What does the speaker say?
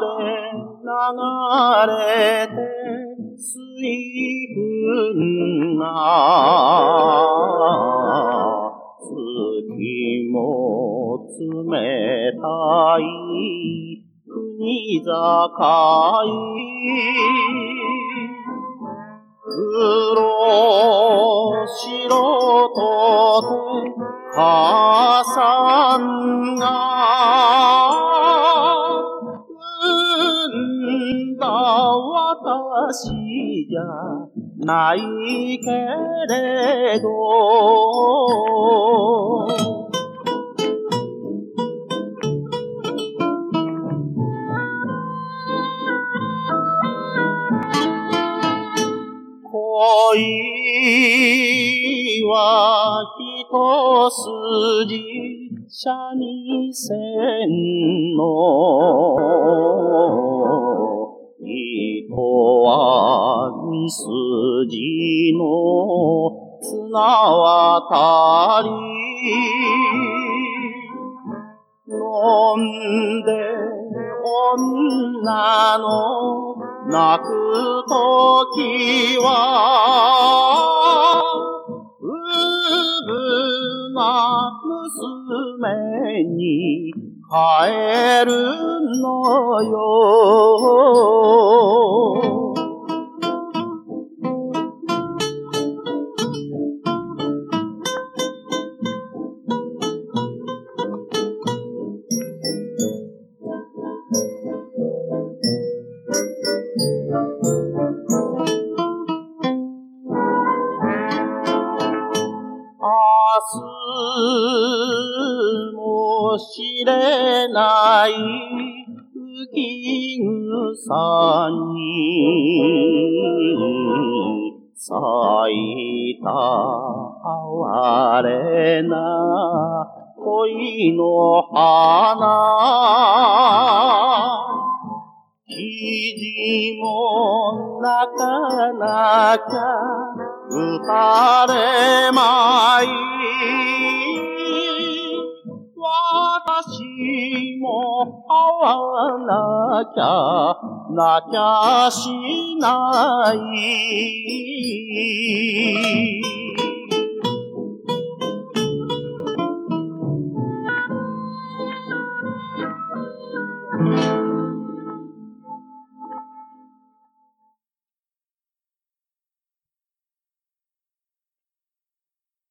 れ、流れて、水分が、月も冷たい、国境黒白とて、じゃないけれど。恋は一筋三味線の筋の綱渡り飲んで女の泣くときは、うぶな娘に帰るのよ。も知れない吹草に咲いた哀れな恋の花肘も泣かなきゃ打たれまいも会わなきゃなきゃしない。